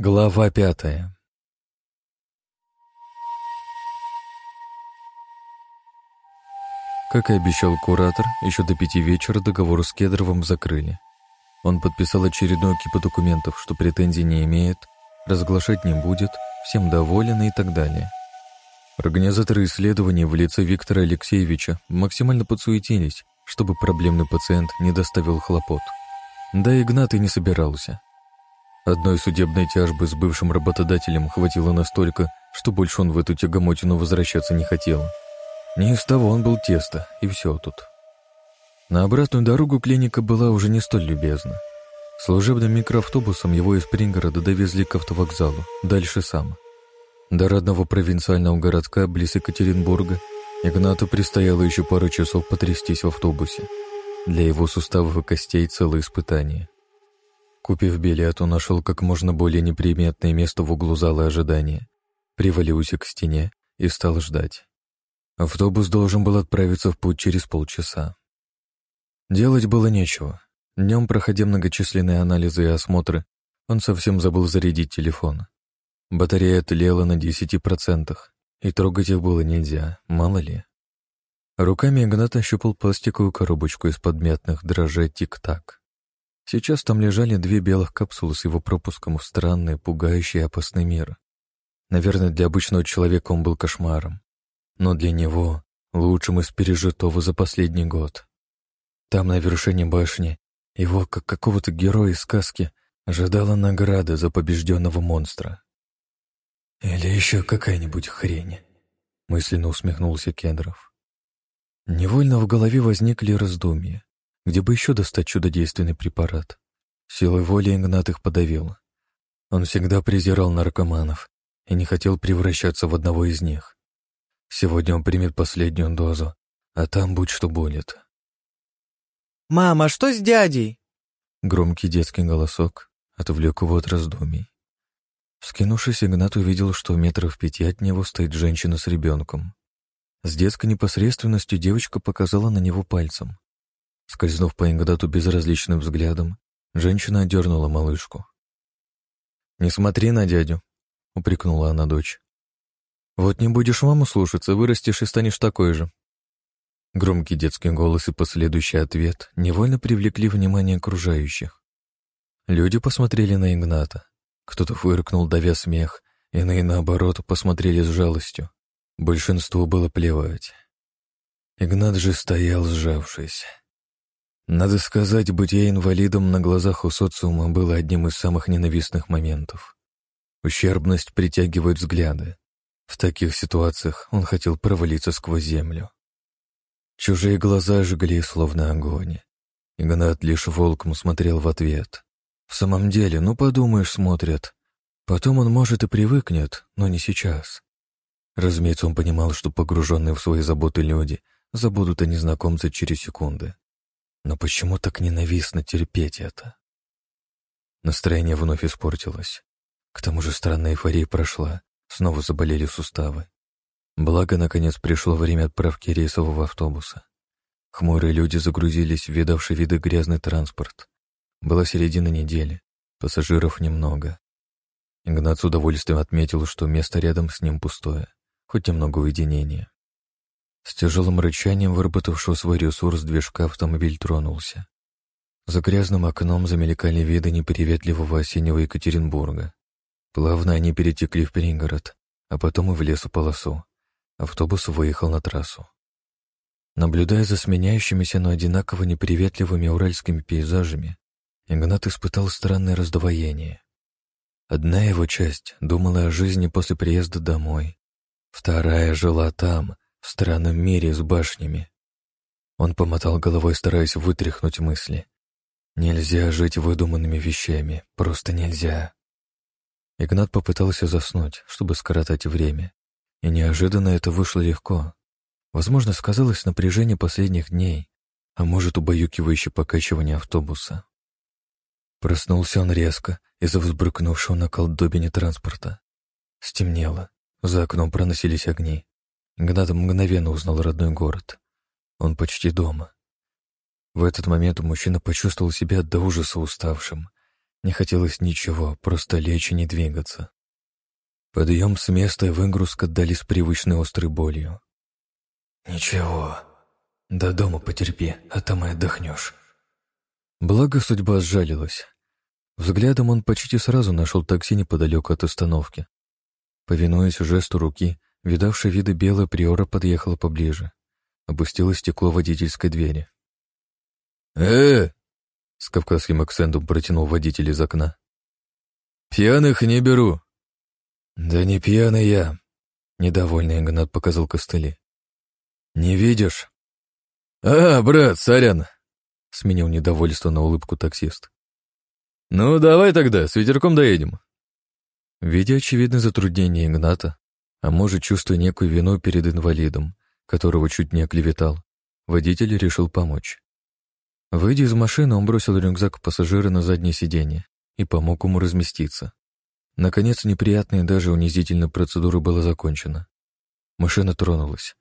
Глава пятая Как и обещал куратор, еще до пяти вечера договор с Кедровым закрыли. Он подписал очередную кипу документов, что претензий не имеет, разглашать не будет, всем доволен и так далее. Организаторы исследований в лице Виктора Алексеевича максимально подсуетились, чтобы проблемный пациент не доставил хлопот. Да Игнат и не собирался. Одной судебной тяжбы с бывшим работодателем хватило настолько, что больше он в эту тягомотину возвращаться не хотел. Не из того он был тесто, и все тут. На обратную дорогу клиника была уже не столь любезна. Служебным микроавтобусом его из пригорода довезли к автовокзалу, дальше сам. До родного провинциального городка близ Екатеринбурга Игнату предстояло еще пару часов потрястись в автобусе. Для его суставов и костей целое испытание. Купив билет, он нашел как можно более неприметное место в углу зала ожидания, привалился к стене и стал ждать. Автобус должен был отправиться в путь через полчаса. Делать было нечего. Днем, проходя многочисленные анализы и осмотры, он совсем забыл зарядить телефон. Батарея тлела на 10%, и трогать их было нельзя, мало ли. Руками Игнат ощупал пластиковую коробочку из-под мятных дрожжей «Тик-так». Сейчас там лежали две белых капсулы с его пропуском в странный, пугающий и опасный мир. Наверное, для обычного человека он был кошмаром, но для него — лучшим из пережитого за последний год. Там, на вершине башни, его, как какого-то героя из сказки, ожидала награда за побежденного монстра. «Или еще какая-нибудь хрень», — мысленно усмехнулся Кедров. Невольно в голове возникли раздумья. Где бы еще достать чудодейственный препарат? Силой воли Игнат их подавил. Он всегда презирал наркоманов и не хотел превращаться в одного из них. Сегодня он примет последнюю дозу, а там будь что будет. «Мама, а что с дядей?» Громкий детский голосок отвлек его от раздумий. Вскинувшись, Игнат увидел, что в метрах пяти от него стоит женщина с ребенком. С детской непосредственностью девочка показала на него пальцем. Скользнув по Ингдату безразличным взглядом, женщина одернула малышку. «Не смотри на дядю», — упрекнула она дочь. «Вот не будешь маму слушаться, вырастешь и станешь такой же». Громкий детский голос и последующий ответ невольно привлекли внимание окружающих. Люди посмотрели на Игната. Кто-то фыркнул, давя смех, иные, наоборот, посмотрели с жалостью. Большинству было плевать. Игнат же стоял, сжавшись. Надо сказать, бытие инвалидом на глазах у социума было одним из самых ненавистных моментов. Ущербность притягивает взгляды. В таких ситуациях он хотел провалиться сквозь землю. Чужие глаза жгли, словно огонь. Игнат лишь волком смотрел в ответ. В самом деле, ну подумаешь, смотрят. Потом он, может, и привыкнет, но не сейчас. Разумеется, он понимал, что погруженные в свои заботы люди забудут о незнакомце через секунды. Но почему так ненавистно терпеть это? Настроение вновь испортилось. К тому же странная эйфория прошла, снова заболели суставы. Благо, наконец, пришло время отправки рейсового автобуса. Хмурые люди загрузились в видавший виды грязный транспорт. Была середина недели, пассажиров немного. Игнат с удовольствием отметил, что место рядом с ним пустое, хоть немного уединения. С тяжелым рычанием выработавшего свой ресурс движка автомобиль тронулся. За грязным окном замелькали виды неприветливого осеннего Екатеринбурга. Плавно они перетекли в пригород, а потом и в лесополосу. Автобус выехал на трассу. Наблюдая за сменяющимися, но одинаково неприветливыми уральскими пейзажами, Игнат испытал странное раздвоение. Одна его часть думала о жизни после приезда домой, вторая жила там, в странном мире с башнями. Он помотал головой, стараясь вытряхнуть мысли. Нельзя жить выдуманными вещами, просто нельзя. Игнат попытался заснуть, чтобы скоротать время, и неожиданно это вышло легко. Возможно, сказалось напряжение последних дней, а может, убаюкивающее покачивание автобуса. Проснулся он резко из-за взбрыкнувшего на колдобине транспорта. Стемнело, за окном проносились огни. Игнат мгновенно узнал родной город. Он почти дома. В этот момент мужчина почувствовал себя до ужаса уставшим. Не хотелось ничего, просто лечь и не двигаться. Подъем с места и выгрузка дались привычной острой болью. «Ничего, до дома потерпи, а там и отдохнешь». Благо судьба сжалилась. Взглядом он почти сразу нашел такси неподалеку от остановки. Повинуясь жесту руки, видавшая виды белая приора подъехала поближе. Опустило стекло водительской двери. э С кавказским акцентом протянул водитель из окна. «Пьяных не беру». «Да не пьяный я», — недовольный Игнат показал костыли. «Не видишь?» «А, брат, сорян», — сменил недовольство на улыбку таксист. «Ну, давай тогда, с ветерком доедем». Видя очевидное затруднение Игната, а может, чувствуя некую вину перед инвалидом, которого чуть не оклеветал, водитель решил помочь. Выйдя из машины, он бросил рюкзак пассажира на заднее сиденье и помог ему разместиться. Наконец, неприятная и даже унизительная процедура была закончена. Машина тронулась.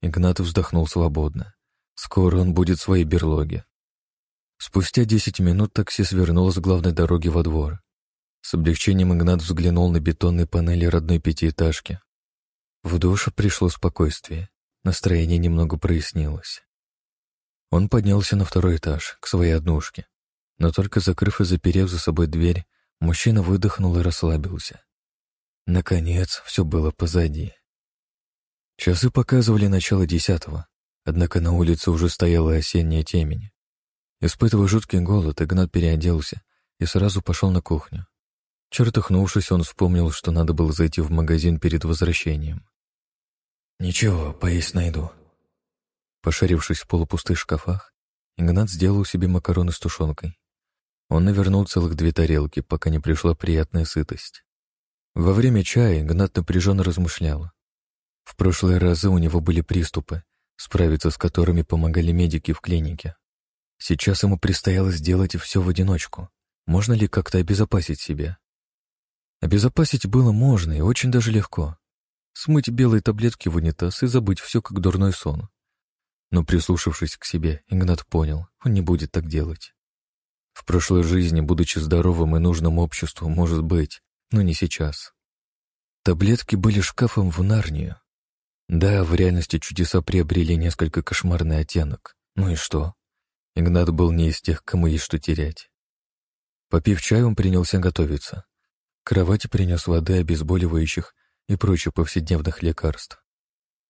Игнатов вздохнул свободно. Скоро он будет в своей берлоге. Спустя десять минут такси свернуло с главной дороги во двор. С облегчением Игнат взглянул на бетонные панели родной пятиэтажки. В душу пришло спокойствие. Настроение немного прояснилось. Он поднялся на второй этаж, к своей однушке. Но только закрыв и заперев за собой дверь, мужчина выдохнул и расслабился. Наконец, все было позади. Часы показывали начало десятого, однако на улице уже стояла осенняя темень. Испытывая жуткий голод, Игнат переоделся и сразу пошел на кухню. Чертыхнувшись, он вспомнил, что надо было зайти в магазин перед возвращением. «Ничего, поесть найду». Пошарившись в полупустых шкафах, Игнат сделал себе макароны с тушенкой. Он навернул целых две тарелки, пока не пришла приятная сытость. Во время чая Игнат напряженно размышлял. В прошлые разы у него были приступы, справиться с которыми помогали медики в клинике. Сейчас ему предстояло сделать все в одиночку. Можно ли как-то обезопасить себя? Обезопасить было можно и очень даже легко. Смыть белые таблетки в унитаз и забыть все как дурной сон. Но прислушавшись к себе, Игнат понял, он не будет так делать. В прошлой жизни, будучи здоровым и нужным обществу, может быть, но не сейчас. Таблетки были шкафом в Нарнию. Да, в реальности чудеса приобрели несколько кошмарный оттенок. Ну и что? Игнат был не из тех, кому есть что терять. Попив чай, он принялся готовиться. К кровати принес воды, обезболивающих и прочих повседневных лекарств.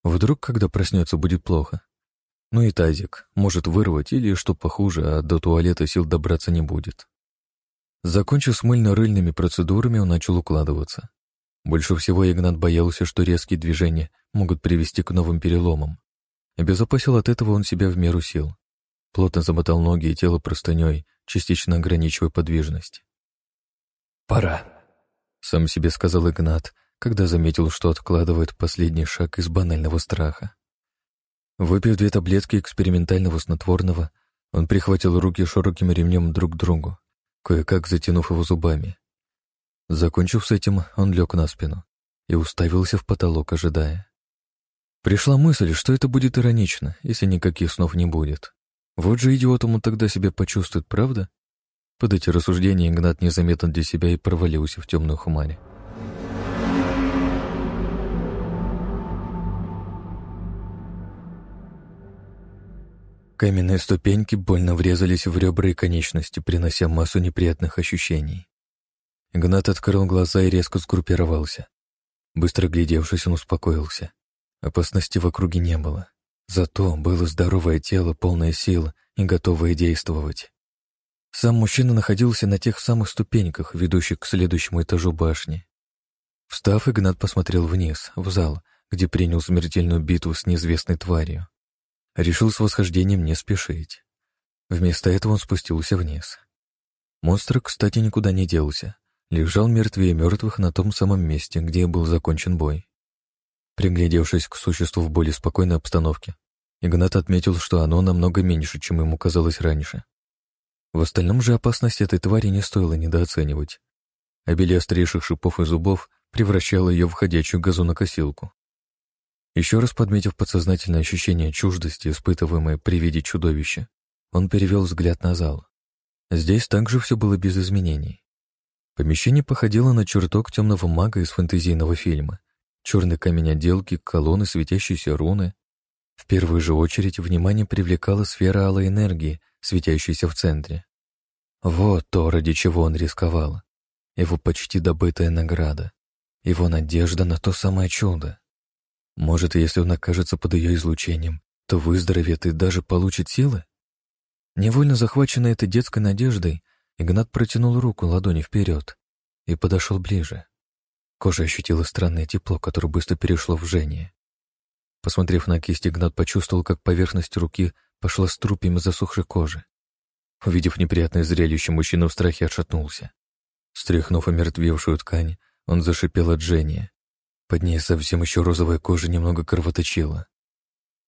Вдруг, когда проснется, будет плохо. Ну и тазик, может вырвать или, что похуже, а до туалета сил добраться не будет. Закончив с мыльно-рыльными процедурами, он начал укладываться. Больше всего Игнат боялся, что резкие движения могут привести к новым переломам. Обезопасил от этого он себя в меру сил. Плотно замотал ноги и тело простыней, частично ограничивая подвижность. «Пора», — сам себе сказал Игнат, когда заметил, что откладывает последний шаг из банального страха. Выпив две таблетки экспериментального снотворного, он прихватил руки широким ремнем друг к другу, кое-как затянув его зубами. Закончив с этим, он лег на спину и уставился в потолок, ожидая. Пришла мысль, что это будет иронично, если никаких снов не будет. Вот же идиотом он тогда себя почувствует, правда? Под эти рассуждения Игнат незаметно для себя и провалился в темную хумаре. Каменные ступеньки больно врезались в ребра и конечности, принося массу неприятных ощущений. Игнат открыл глаза и резко сгруппировался. Быстро глядевшись, он успокоился. Опасности в округе не было. Зато было здоровое тело, полное сил и готовое действовать. Сам мужчина находился на тех самых ступеньках, ведущих к следующему этажу башни. Встав, Игнат посмотрел вниз, в зал, где принял смертельную битву с неизвестной тварью. Решил с восхождением не спешить. Вместо этого он спустился вниз. Монстр, кстати, никуда не делся. Лежал мертвее мертвых на том самом месте, где был закончен бой. Приглядевшись к существу в более спокойной обстановке, Игнат отметил, что оно намного меньше, чем ему казалось раньше. В остальном же опасность этой твари не стоило недооценивать. Обилие острейших шипов и зубов превращало ее в ходячую газонокосилку. Еще раз подметив подсознательное ощущение чуждости, испытываемое при виде чудовища, он перевел взгляд на зал. Здесь также все было без изменений. Помещение походило на чертог темного мага из фэнтезийного фильма. Черный камень отделки, колонны, светящиеся руны. В первую же очередь внимание привлекала сфера алой энергии, светящаяся в центре. Вот то, ради чего он рисковал. Его почти добытая награда. Его надежда на то самое чудо. Может, если он окажется под ее излучением, то выздоровеет и даже получит силы? Невольно захваченный этой детской надеждой, Игнат протянул руку ладони вперед и подошел ближе. Кожа ощутила странное тепло, которое быстро перешло в жжение. Посмотрев на кисть, Игнат почувствовал, как поверхность руки пошла струпьями засохшей кожи. Увидев неприятное зрелище, мужчина в страхе отшатнулся. Стряхнув омертвевшую ткань, он зашипел от жжения. Под ней совсем еще розовая кожа немного кровоточила.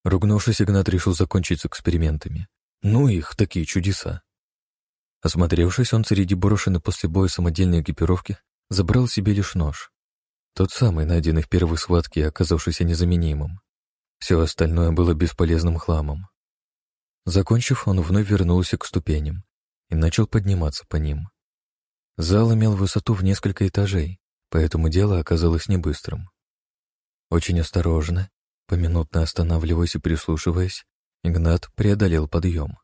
Ругнувшись, Игнат решил закончить с экспериментами. Ну их, такие чудеса. Осмотревшись, он среди брошенной после боя самодельной экипировки забрал себе лишь нож. Тот самый, найденный в первой схватке оказавшийся незаменимым. Все остальное было бесполезным хламом. Закончив, он вновь вернулся к ступеням и начал подниматься по ним. Зал имел высоту в несколько этажей, поэтому дело оказалось не быстрым. Очень осторожно, поминутно останавливаясь и прислушиваясь, Игнат преодолел подъем.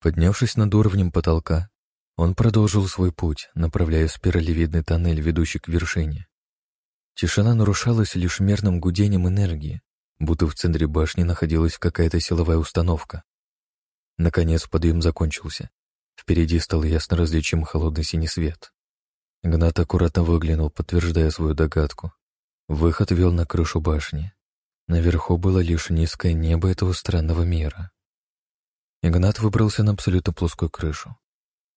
Поднявшись над уровнем потолка, он продолжил свой путь, направляясь в спиралевидный тоннель, ведущий к вершине. Тишина нарушалась лишь мерным гудением энергии, будто в центре башни находилась какая-то силовая установка. Наконец подъем закончился, Впереди стал ясно различим холодный синий свет. Игнат аккуратно выглянул, подтверждая свою догадку. Выход вел на крышу башни. Наверху было лишь низкое небо этого странного мира. Игнат выбрался на абсолютно плоскую крышу.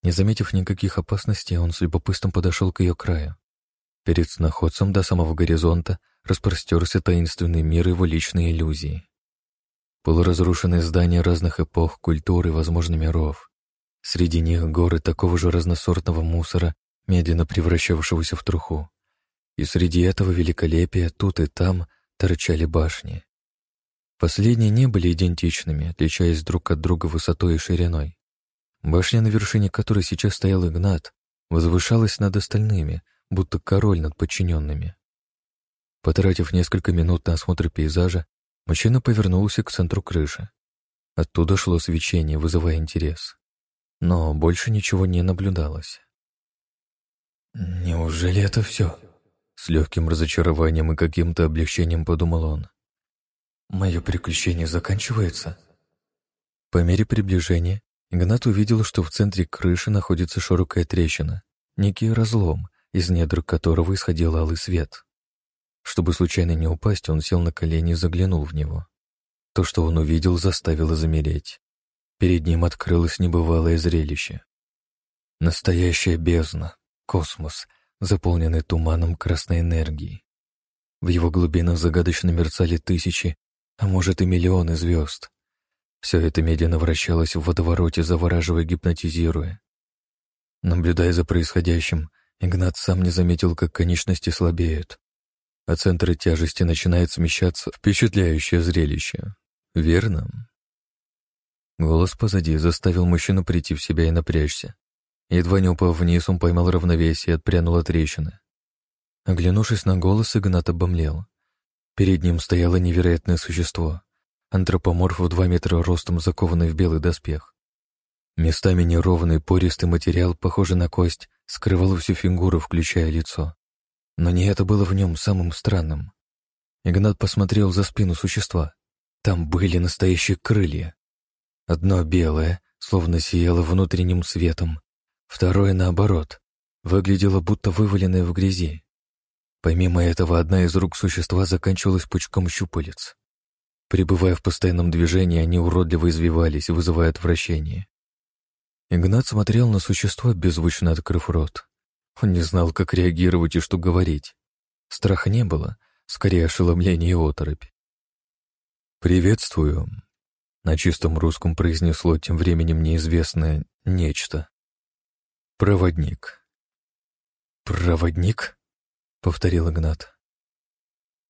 Не заметив никаких опасностей, он с любопытством подошел к ее краю. Перед сноходцем до самого горизонта распростерся таинственный мир его личной иллюзии. Полуразрушенные здания разных эпох, культур и, возможно, миров. Среди них горы такого же разносортного мусора, медленно превращавшегося в труху. И среди этого великолепия тут и там торчали башни. Последние не были идентичными, отличаясь друг от друга высотой и шириной. Башня, на вершине которой сейчас стоял Игнат, возвышалась над остальными, будто король над подчиненными. Потратив несколько минут на осмотр пейзажа, мужчина повернулся к центру крыши. Оттуда шло свечение, вызывая интерес но больше ничего не наблюдалось. «Неужели это все?» С легким разочарованием и каким-то облегчением подумал он. «Мое приключение заканчивается?» По мере приближения Игнат увидел, что в центре крыши находится широкая трещина, некий разлом, из недр которого исходил алый свет. Чтобы случайно не упасть, он сел на колени и заглянул в него. То, что он увидел, заставило замереть. Перед ним открылось небывалое зрелище. Настоящая бездна, космос, заполненный туманом красной энергии. В его глубинах загадочно мерцали тысячи, а может и миллионы звезд. Все это медленно вращалось в водовороте, завораживая, гипнотизируя. Наблюдая за происходящим, Игнат сам не заметил, как конечности слабеют, а центры тяжести начинает смещаться. Впечатляющее зрелище. Верно? Голос позади заставил мужчину прийти в себя и напрячься. Едва не упав вниз, он поймал равновесие и отпрянул от трещины. Оглянувшись на голос, Игнат обомлел. Перед ним стояло невероятное существо. Антропоморф в два метра ростом, закованный в белый доспех. Местами неровный пористый материал, похожий на кость, скрывал всю фигуру, включая лицо. Но не это было в нем самым странным. Игнат посмотрел за спину существа. Там были настоящие крылья. Одно белое, словно сияло внутренним светом, второе, наоборот, выглядело будто вываленное в грязи. Помимо этого, одна из рук существа заканчивалась пучком щупалец. Пребывая в постоянном движении, они уродливо извивались, вызывая отвращение. Игнат смотрел на существо, беззвучно открыв рот. Он не знал, как реагировать и что говорить. Страха не было, скорее ошеломление и оторопь. «Приветствую», на чистом русском произнесло тем временем неизвестное нечто. «Проводник». «Проводник?» — повторил Игнат.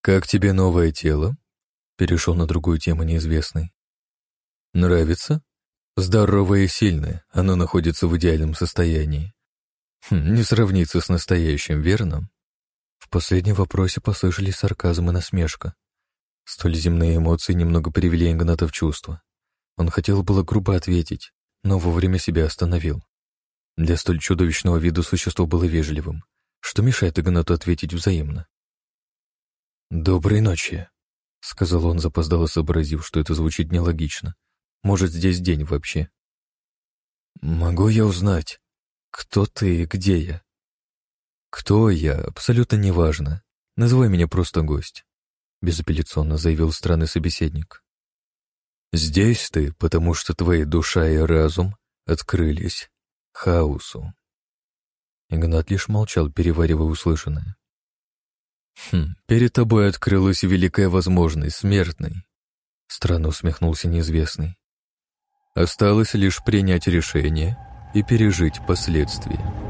«Как тебе новое тело?» — перешел на другую тему неизвестный. «Нравится? Здоровое и сильное, оно находится в идеальном состоянии. Хм, не сравнится с настоящим, верно? В последнем вопросе послышались сарказм и насмешка. Столь земные эмоции немного привели Игната в чувство. Он хотел было грубо ответить, но вовремя себя остановил. Для столь чудовищного вида существо было вежливым, что мешает Игнату ответить взаимно. «Доброй ночи», — сказал он, запоздало сообразив, что это звучит нелогично. «Может, здесь день вообще?» «Могу я узнать, кто ты и где я?» «Кто я, абсолютно неважно. Называй меня просто гость», — безапелляционно заявил странный собеседник. «Здесь ты, потому что твои душа и разум открылись хаосу». Игнат лишь молчал, переваривая услышанное. «Хм, перед тобой открылась великая возможность, смертный», — странно усмехнулся неизвестный. «Осталось лишь принять решение и пережить последствия».